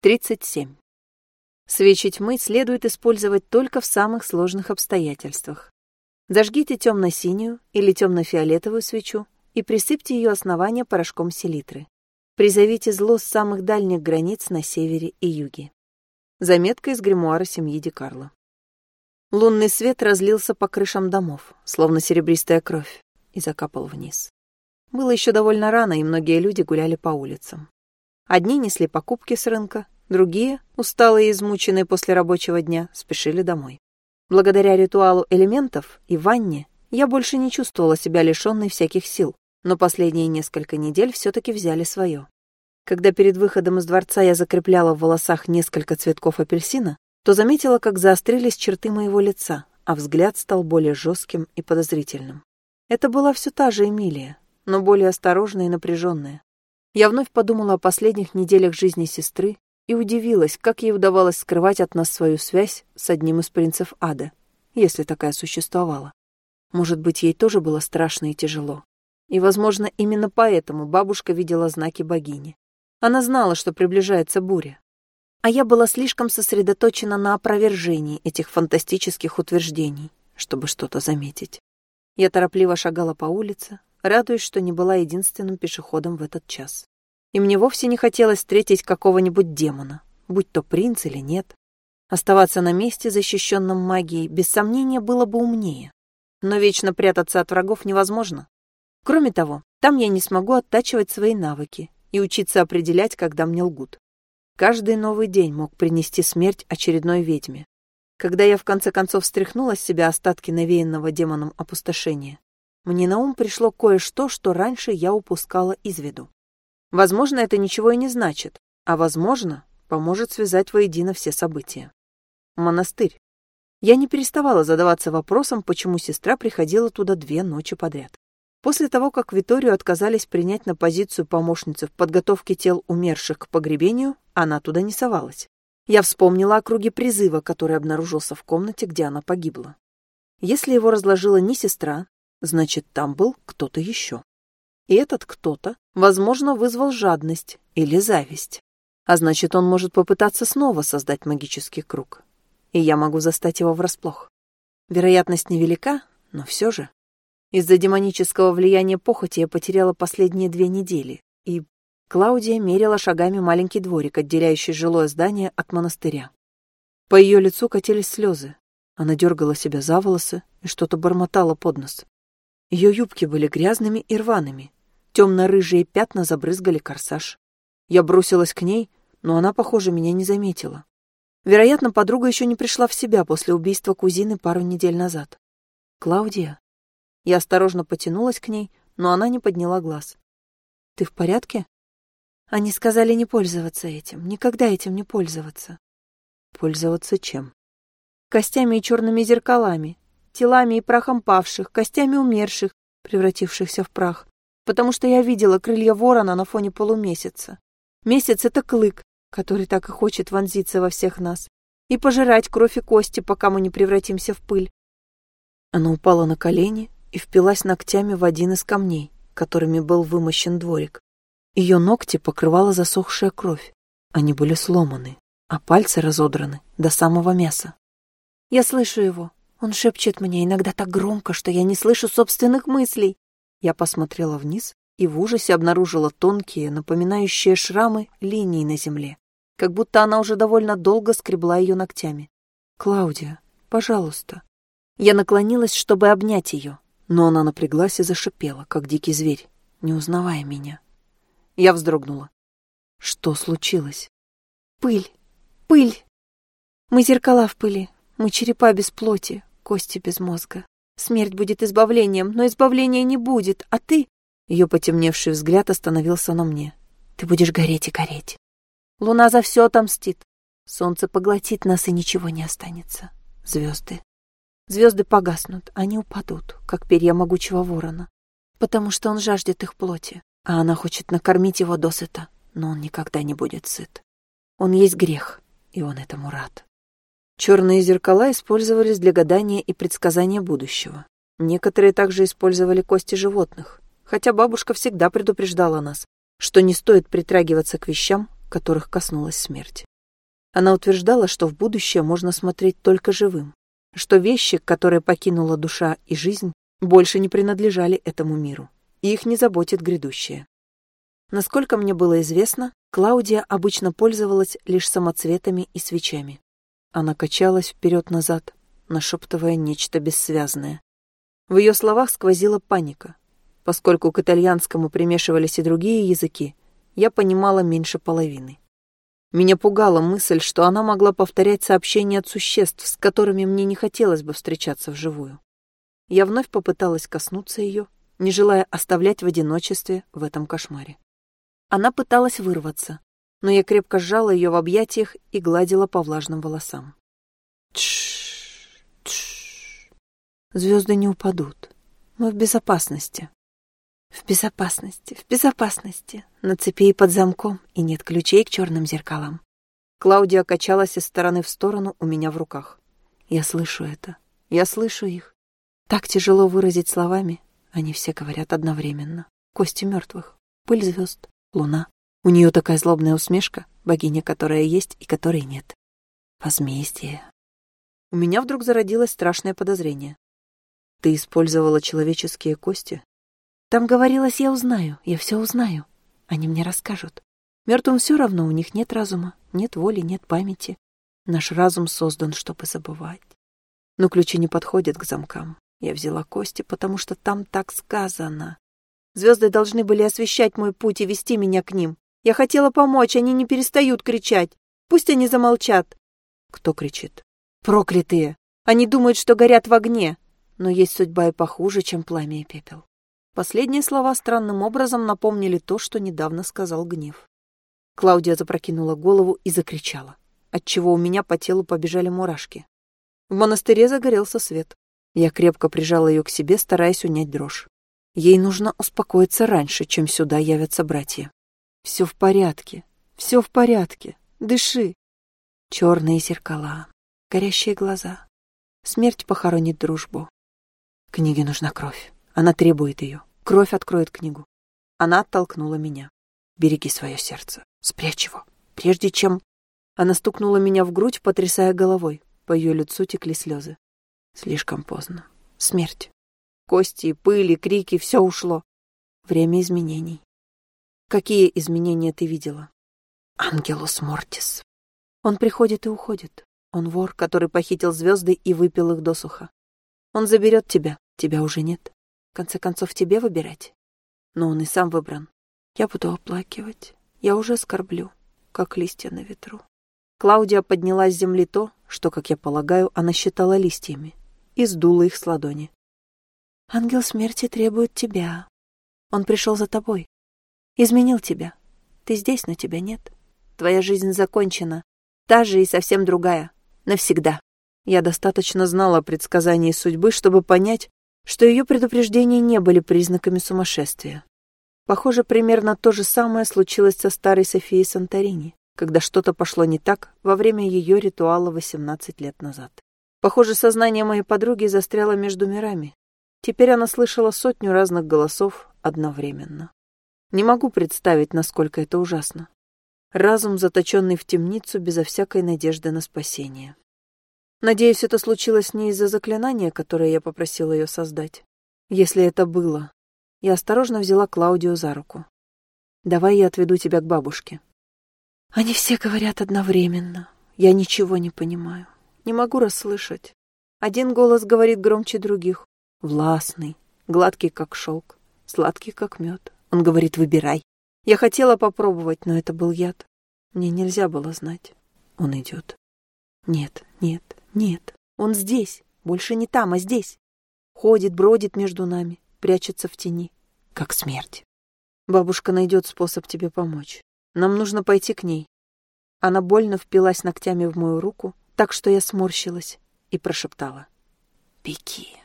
37. Свечи тьмы следует использовать только в самых сложных обстоятельствах. Зажгите темно-синюю или темно-фиолетовую свечу и присыпьте ее основание порошком селитры. Призовите зло с самых дальних границ на севере и юге. Заметка из гримуара семьи Ди Карло. Лунный свет разлился по крышам домов, словно серебристая кровь, и закапал вниз. Было еще довольно рано, и многие люди гуляли по улицам. Одни несли покупки с рынка, другие, усталые и измученные после рабочего дня, спешили домой. Благодаря ритуалу элементов и ванне я больше не чувствовала себя лишенной всяких сил, но последние несколько недель все-таки взяли свое. Когда перед выходом из дворца я закрепляла в волосах несколько цветков апельсина, то заметила, как заострились черты моего лица, а взгляд стал более жестким и подозрительным. Это была все та же Эмилия, но более осторожная и напряженная. Я вновь подумала о последних неделях жизни сестры и удивилась, как ей удавалось скрывать от нас свою связь с одним из принцев ада, если такая существовала. Может быть, ей тоже было страшно и тяжело. И, возможно, именно поэтому бабушка видела знаки богини. Она знала, что приближается буря. А я была слишком сосредоточена на опровержении этих фантастических утверждений, чтобы что-то заметить. Я торопливо шагала по улице, радуясь, что не была единственным пешеходом в этот час. И мне вовсе не хотелось встретить какого-нибудь демона, будь то принц или нет. Оставаться на месте, защищенном магией, без сомнения, было бы умнее. Но вечно прятаться от врагов невозможно. Кроме того, там я не смогу оттачивать свои навыки и учиться определять, когда мне лгут. Каждый новый день мог принести смерть очередной ведьме. Когда я в конце концов встряхнула с себя остатки навеянного демоном опустошения, мне на ум пришло кое-что, что раньше я упускала из виду. Возможно, это ничего и не значит, а, возможно, поможет связать воедино все события. Монастырь. Я не переставала задаваться вопросом, почему сестра приходила туда две ночи подряд. После того, как Виторию отказались принять на позицию помощницы в подготовке тел умерших к погребению, она туда не совалась. Я вспомнила о круге призыва, который обнаружился в комнате, где она погибла. Если его разложила не сестра, значит, там был кто-то еще. И этот кто-то, возможно, вызвал жадность или зависть. А значит, он может попытаться снова создать магический круг. И я могу застать его врасплох. Вероятность невелика, но все же. Из-за демонического влияния похоти я потеряла последние две недели, и Клаудия мерила шагами маленький дворик, отделяющий жилое здание от монастыря. По ее лицу катились слезы. Она дергала себя за волосы и что-то бормотала под нос. Ее юбки были грязными и рваными. Темно-рыжие пятна забрызгали корсаж. Я бросилась к ней, но она, похоже, меня не заметила. Вероятно, подруга еще не пришла в себя после убийства кузины пару недель назад. «Клаудия?» Я осторожно потянулась к ней, но она не подняла глаз. «Ты в порядке?» Они сказали не пользоваться этим, никогда этим не пользоваться. Пользоваться чем? Костями и черными зеркалами, телами и прахом павших, костями умерших, превратившихся в прах, потому что я видела крылья ворона на фоне полумесяца. Месяц — это клык, который так и хочет вонзиться во всех нас, и пожирать кровь и кости, пока мы не превратимся в пыль. Она упала на колени и впилась ногтями в один из камней, которыми был вымощен дворик. Ее ногти покрывала засохшая кровь. Они были сломаны, а пальцы разодраны до самого мяса. Я слышу его, он шепчет мне иногда так громко, что я не слышу собственных мыслей. Я посмотрела вниз и в ужасе обнаружила тонкие, напоминающие шрамы, линии на земле, как будто она уже довольно долго скребла ее ногтями. «Клаудия, пожалуйста». Я наклонилась, чтобы обнять ее, но она напряглась и зашипела, как дикий зверь, не узнавая меня. Я вздрогнула. Что случилось? «Пыль! Пыль! Мы зеркала в пыли, мы черепа без плоти, кости без мозга. Смерть будет избавлением, но избавления не будет, а ты...» Ее потемневший взгляд остановился на мне. «Ты будешь гореть и гореть. Луна за все отомстит. Солнце поглотит нас, и ничего не останется. Звезды. Звезды погаснут, они упадут, как перья могучего ворона, потому что он жаждет их плоти, а она хочет накормить его досыта, но он никогда не будет сыт. Он есть грех, и он этому рад. Черные зеркала использовались для гадания и предсказания будущего. Некоторые также использовали кости животных, хотя бабушка всегда предупреждала нас, что не стоит притрагиваться к вещам, которых коснулась смерть. Она утверждала, что в будущее можно смотреть только живым, что вещи, которые покинула душа и жизнь, больше не принадлежали этому миру, и их не заботит грядущее. Насколько мне было известно, Клаудия обычно пользовалась лишь самоцветами и свечами. Она качалась вперед-назад, нашептывая нечто бессвязное. В ее словах сквозила паника. Поскольку к итальянскому примешивались и другие языки, я понимала меньше половины. Меня пугала мысль, что она могла повторять сообщения от существ, с которыми мне не хотелось бы встречаться вживую. Я вновь попыталась коснуться ее, не желая оставлять в одиночестве в этом кошмаре. Она пыталась вырваться, но я крепко сжала ее в объятиях и гладила по влажным волосам. Тш, тш. Звезды не упадут. Мы в безопасности. В безопасности, в безопасности. На цепи и под замком, и нет ключей к черным зеркалам. Клаудия качалась из стороны в сторону у меня в руках. Я слышу это. Я слышу их. Так тяжело выразить словами. Они все говорят одновременно. Кости мертвых, пыль звезд, Луна. У нее такая злобная усмешка, богиня, которая есть и которой нет. Возмездие. У меня вдруг зародилось страшное подозрение. Ты использовала человеческие кости? Там говорилось, я узнаю, я все узнаю. Они мне расскажут. Мертвым все равно, у них нет разума, нет воли, нет памяти. Наш разум создан, чтобы забывать. Но ключи не подходят к замкам. Я взяла кости, потому что там так сказано. Звезды должны были освещать мой путь и вести меня к ним. Я хотела помочь, они не перестают кричать. Пусть они замолчат. Кто кричит? Проклятые! Они думают, что горят в огне. Но есть судьба и похуже, чем пламя и пепел. Последние слова странным образом напомнили то, что недавно сказал гнев. Клаудия запрокинула голову и закричала, отчего у меня по телу побежали мурашки. В монастыре загорелся свет. Я крепко прижала ее к себе, стараясь унять дрожь. Ей нужно успокоиться раньше, чем сюда явятся братья. Все в порядке, все в порядке. Дыши. Черные зеркала, горящие глаза. Смерть похоронит дружбу. Книге нужна кровь. Она требует ее. Кровь откроет книгу. Она оттолкнула меня. Береги свое сердце. Спрячь его. Прежде чем... Она стукнула меня в грудь, потрясая головой. По ее лицу текли слезы. Слишком поздно. Смерть. Кости, пыли, крики, все ушло. Время изменений. Какие изменения ты видела? Ангелус Мортис. Он приходит и уходит. Он вор, который похитил звезды и выпил их досуха. Он заберет тебя, тебя уже нет. В конце концов, тебе выбирать. Но он и сам выбран. Я буду оплакивать. Я уже скорблю, как листья на ветру. Клаудия подняла с земли то, что, как я полагаю, она считала листьями, и сдула их с ладони. Ангел смерти требует тебя. Он пришел за тобой. Изменил тебя. Ты здесь, но тебя нет. Твоя жизнь закончена. Та же и совсем другая. Навсегда. Я достаточно знала о предсказании судьбы, чтобы понять, что ее предупреждения не были признаками сумасшествия. Похоже, примерно то же самое случилось со старой Софией Санторини, когда что-то пошло не так во время ее ритуала 18 лет назад. Похоже, сознание моей подруги застряло между мирами, Теперь она слышала сотню разных голосов одновременно. Не могу представить, насколько это ужасно. Разум, заточенный в темницу безо всякой надежды на спасение. Надеюсь, это случилось не из-за заклинания, которое я попросила ее создать. Если это было, я осторожно взяла Клаудию за руку. «Давай я отведу тебя к бабушке». Они все говорят одновременно. Я ничего не понимаю. Не могу расслышать. Один голос говорит громче других. Властный, гладкий, как шелк, сладкий, как мед. Он говорит, выбирай. Я хотела попробовать, но это был яд. Мне нельзя было знать. Он идет. Нет, нет, нет. Он здесь. Больше не там, а здесь. Ходит, бродит между нами, прячется в тени, как смерть. Бабушка найдет способ тебе помочь. Нам нужно пойти к ней. Она больно впилась ногтями в мою руку, так что я сморщилась и прошептала. «Беги».